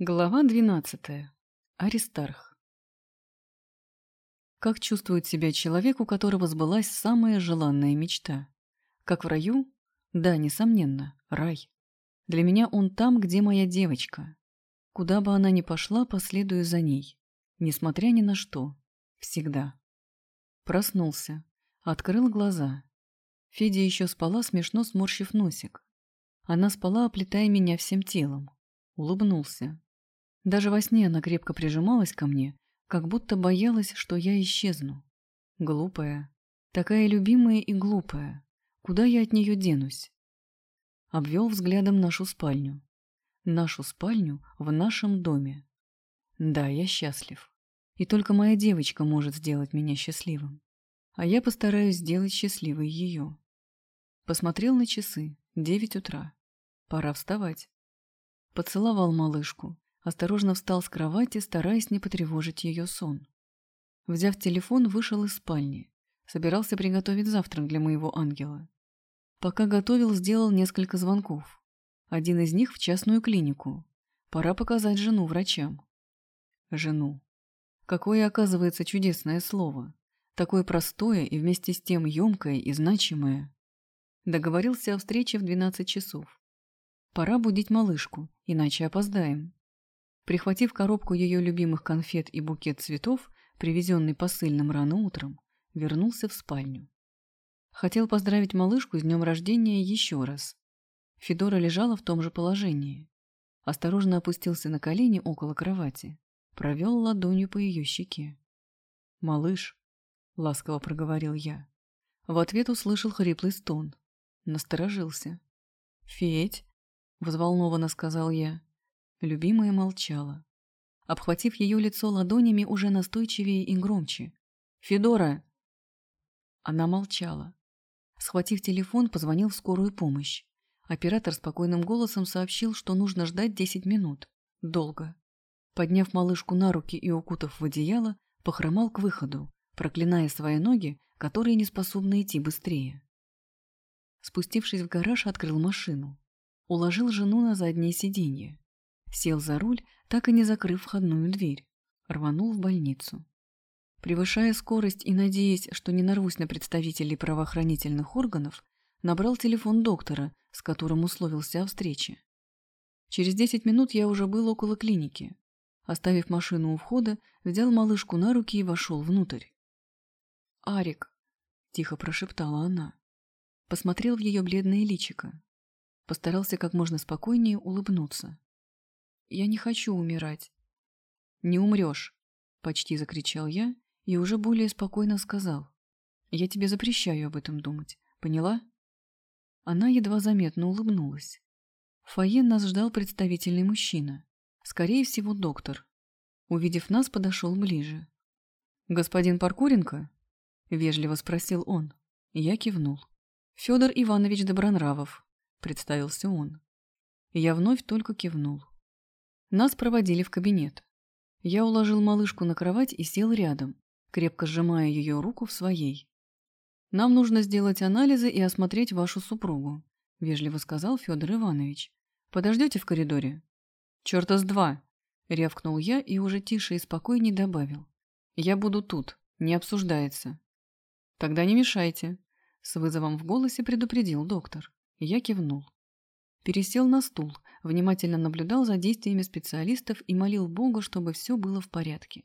Глава двенадцатая. Аристарх. Как чувствует себя человек, у которого сбылась самая желанная мечта? Как в раю? Да, несомненно, рай. Для меня он там, где моя девочка. Куда бы она ни пошла, последую за ней. Несмотря ни на что. Всегда. Проснулся. Открыл глаза. Федя еще спала, смешно сморщив носик. Она спала, оплетая меня всем телом. Улыбнулся. Даже во сне она крепко прижималась ко мне, как будто боялась, что я исчезну. Глупая. Такая любимая и глупая. Куда я от нее денусь? Обвел взглядом нашу спальню. Нашу спальню в нашем доме. Да, я счастлив. И только моя девочка может сделать меня счастливым. А я постараюсь сделать счастливой ее. Посмотрел на часы. Девять утра. Пора вставать. Поцеловал малышку, осторожно встал с кровати, стараясь не потревожить ее сон. Взяв телефон, вышел из спальни. Собирался приготовить завтрак для моего ангела. Пока готовил, сделал несколько звонков. Один из них в частную клинику. Пора показать жену врачам. Жену. Какое, оказывается, чудесное слово. Такое простое и вместе с тем емкое и значимое. Договорился о встрече в 12 часов. Пора будить малышку, иначе опоздаем. Прихватив коробку ее любимых конфет и букет цветов, привезенный посыльным рано утром, вернулся в спальню. Хотел поздравить малышку с днем рождения еще раз. Федора лежала в том же положении. Осторожно опустился на колени около кровати, провел ладонью по ее щеке. «Малыш», — ласково проговорил я. В ответ услышал хриплый стон. Насторожился. «Федь», — взволнованно сказал я. Любимая молчала. Обхватив ее лицо ладонями уже настойчивее и громче. «Федора!» Она молчала. Схватив телефон, позвонил в скорую помощь. Оператор спокойным голосом сообщил, что нужно ждать 10 минут. Долго. Подняв малышку на руки и укутав в одеяло, похромал к выходу, проклиная свои ноги, которые не способны идти быстрее. Спустившись в гараж, открыл машину. Уложил жену на заднее сиденье. Сел за руль, так и не закрыв входную дверь. Рванул в больницу. Превышая скорость и надеясь, что не нарвусь на представителей правоохранительных органов, набрал телефон доктора, с которым условился о встрече. Через десять минут я уже был около клиники. Оставив машину у входа, взял малышку на руки и вошел внутрь. «Арик», — тихо прошептала она. Посмотрел в ее бледное личико. Постарался как можно спокойнее улыбнуться. Я не хочу умирать. Не умрешь, почти закричал я и уже более спокойно сказал. Я тебе запрещаю об этом думать. Поняла? Она едва заметно улыбнулась. В нас ждал представительный мужчина. Скорее всего, доктор. Увидев нас, подошел ближе. «Господин Паркуренко?» — вежливо спросил он. Я кивнул. «Федор Иванович Добронравов», — представился он. Я вновь только кивнул. Нас проводили в кабинет. Я уложил малышку на кровать и сел рядом, крепко сжимая ее руку в своей. «Нам нужно сделать анализы и осмотреть вашу супругу», — вежливо сказал Федор Иванович. «Подождете в коридоре?» «Черта с два!» — рявкнул я и уже тише и спокойней добавил. «Я буду тут, не обсуждается». «Тогда не мешайте», — с вызовом в голосе предупредил доктор. Я кивнул. Пересел на стул, внимательно наблюдал за действиями специалистов и молил Бога, чтобы все было в порядке.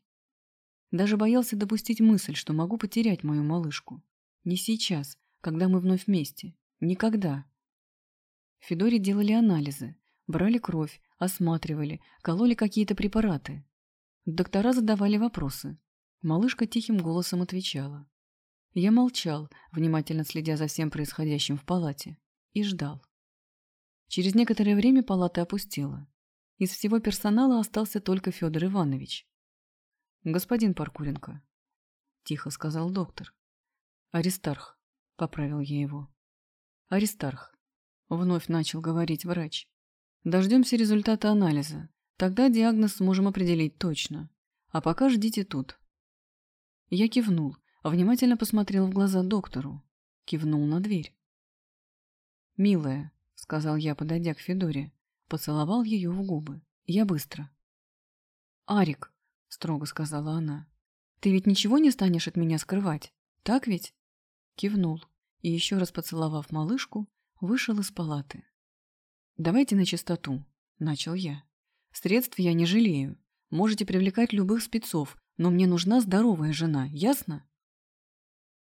Даже боялся допустить мысль, что могу потерять мою малышку. Не сейчас, когда мы вновь вместе. Никогда. Федоре делали анализы, брали кровь, осматривали, кололи какие-то препараты. Доктора задавали вопросы. Малышка тихим голосом отвечала. Я молчал, внимательно следя за всем происходящим в палате, и ждал. Через некоторое время палата опустела. Из всего персонала остался только Федор Иванович. «Господин Паркуренко», — тихо сказал доктор. «Аристарх», — поправил я его. «Аристарх», — вновь начал говорить врач. «Дождемся результата анализа. Тогда диагноз сможем определить точно. А пока ждите тут». Я кивнул, внимательно посмотрел в глаза доктору. Кивнул на дверь. «Милая, сказал я, подойдя к Федоре. Поцеловал ее в губы. Я быстро. «Арик», — строго сказала она, — «ты ведь ничего не станешь от меня скрывать, так ведь?» Кивнул и, еще раз поцеловав малышку, вышел из палаты. «Давайте на чистоту», — начал я. «Средств я не жалею. Можете привлекать любых спецов, но мне нужна здоровая жена, ясно?»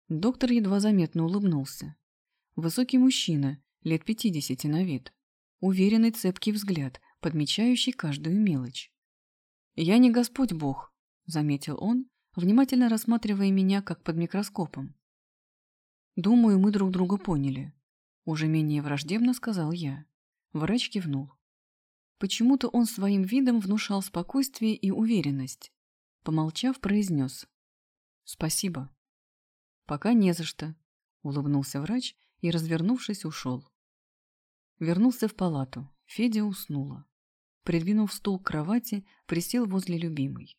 Доктор едва заметно улыбнулся. Высокий мужчина, лет пятидесяти на вид. Уверенный цепкий взгляд, подмечающий каждую мелочь. «Я не Господь Бог», — заметил он, внимательно рассматривая меня как под микроскопом. «Думаю, мы друг друга поняли», — уже менее враждебно сказал я. Врач кивнул. Почему-то он своим видом внушал спокойствие и уверенность. Помолчав, произнес. «Спасибо». «Пока не за что», — улыбнулся врач и, развернувшись, ушел. Вернулся в палату. Федя уснула. Придвинув стул к кровати, присел возле любимой.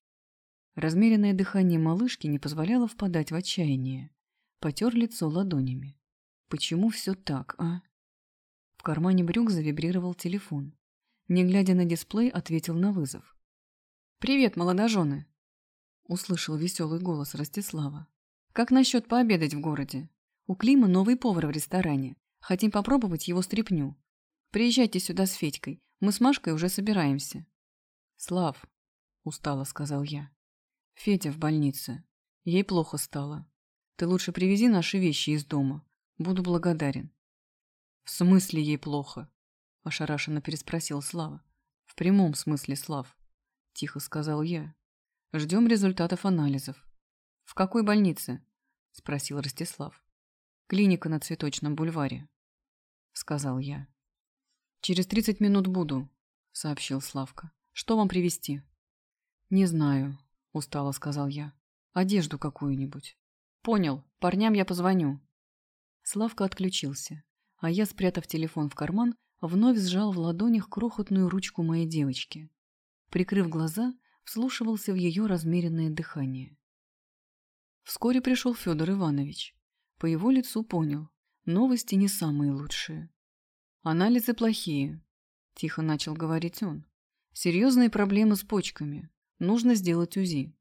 Размеренное дыхание малышки не позволяло впадать в отчаяние. Потер лицо ладонями. Почему все так, а? В кармане брюк завибрировал телефон. Не глядя на дисплей, ответил на вызов. «Привет, молодожены!» Услышал веселый голос Ростислава. «Как насчет пообедать в городе? У Клима новый повар в ресторане. Хотим попробовать его стряпню. Приезжайте сюда с Федькой. Мы с Машкой уже собираемся». «Слав», — устало сказал я. «Федя в больнице. Ей плохо стало. Ты лучше привези наши вещи из дома. Буду благодарен». «В смысле ей плохо?» — ошарашенно переспросил Слава. «В прямом смысле, Слав», — тихо сказал я. «Ждем результатов анализов». «В какой больнице?» — спросил Ростислав. «Клиника на Цветочном бульваре», — сказал я. «Через тридцать минут буду», — сообщил Славка. «Что вам привезти?» «Не знаю», — устало сказал я. «Одежду какую-нибудь». «Понял. Парням я позвоню». Славка отключился, а я, спрятав телефон в карман, вновь сжал в ладонях крохотную ручку моей девочки. Прикрыв глаза, вслушивался в ее размеренное дыхание. Вскоре пришел Федор Иванович. По его лицу понял, новости не самые лучшие. «Анализы плохие», – тихо начал говорить он. «Серьезные проблемы с почками. Нужно сделать УЗИ».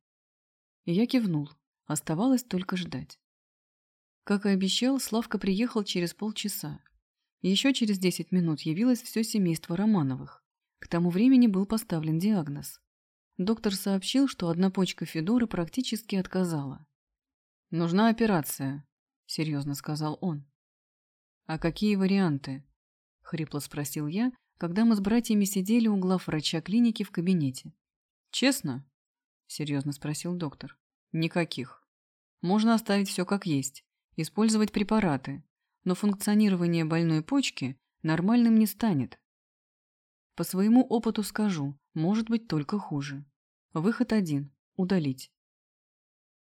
Я кивнул. Оставалось только ждать. Как и обещал, Славка приехал через полчаса. Еще через десять минут явилось все семейство Романовых. К тому времени был поставлен диагноз. Доктор сообщил, что одна почка Федоры практически отказала. «Нужна операция», — серьезно сказал он. «А какие варианты?» — хрипло спросил я, когда мы с братьями сидели у глав врача клиники в кабинете. «Честно?» — серьезно спросил доктор. «Никаких. Можно оставить все как есть, использовать препараты, но функционирование больной почки нормальным не станет. По своему опыту скажу, может быть только хуже. Выход один – удалить.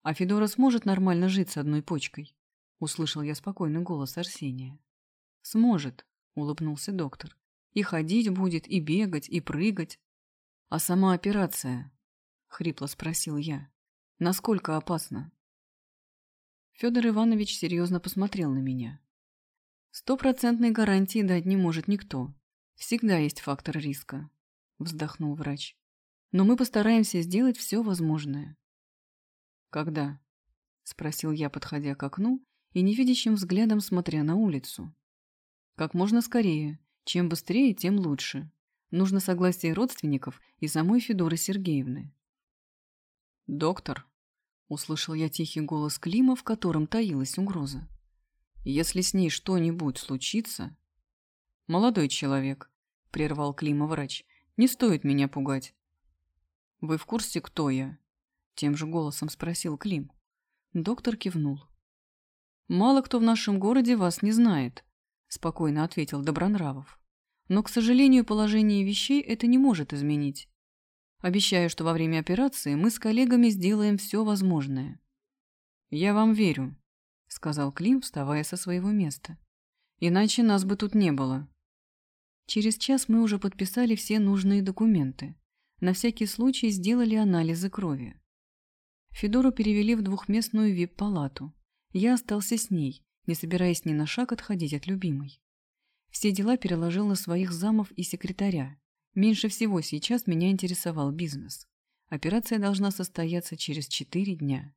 А Федора сможет нормально жить с одной почкой? Услышал я спокойный голос Арсения. Сможет, — улыбнулся доктор. «И ходить будет, и бегать, и прыгать». «А сама операция?» — хрипло спросил я. «Насколько опасна?» Федор Иванович серьезно посмотрел на меня. «Стопроцентной гарантии дать не может никто. Всегда есть фактор риска», — вздохнул врач. «Но мы постараемся сделать все возможное». «Когда?» — спросил я, подходя к окну и невидящим взглядом смотря на улицу. Как можно скорее. Чем быстрее, тем лучше. Нужно согласие родственников и самой Федоры Сергеевны. «Доктор», — услышал я тихий голос Клима, в котором таилась угроза. «Если с ней что-нибудь случится...» «Молодой человек», — прервал Клима врач, — «не стоит меня пугать». «Вы в курсе, кто я?» — тем же голосом спросил Клим. Доктор кивнул. «Мало кто в нашем городе вас не знает спокойно ответил Добронравов. Но, к сожалению, положение вещей это не может изменить. Обещаю, что во время операции мы с коллегами сделаем все возможное. Я вам верю, сказал Клим, вставая со своего места. Иначе нас бы тут не было. Через час мы уже подписали все нужные документы. На всякий случай сделали анализы крови. Федору перевели в двухместную вип-палату. Я остался с ней, не собираясь ни на шаг отходить от любимой. Все дела переложил на своих замов и секретаря. Меньше всего сейчас меня интересовал бизнес. Операция должна состояться через четыре дня.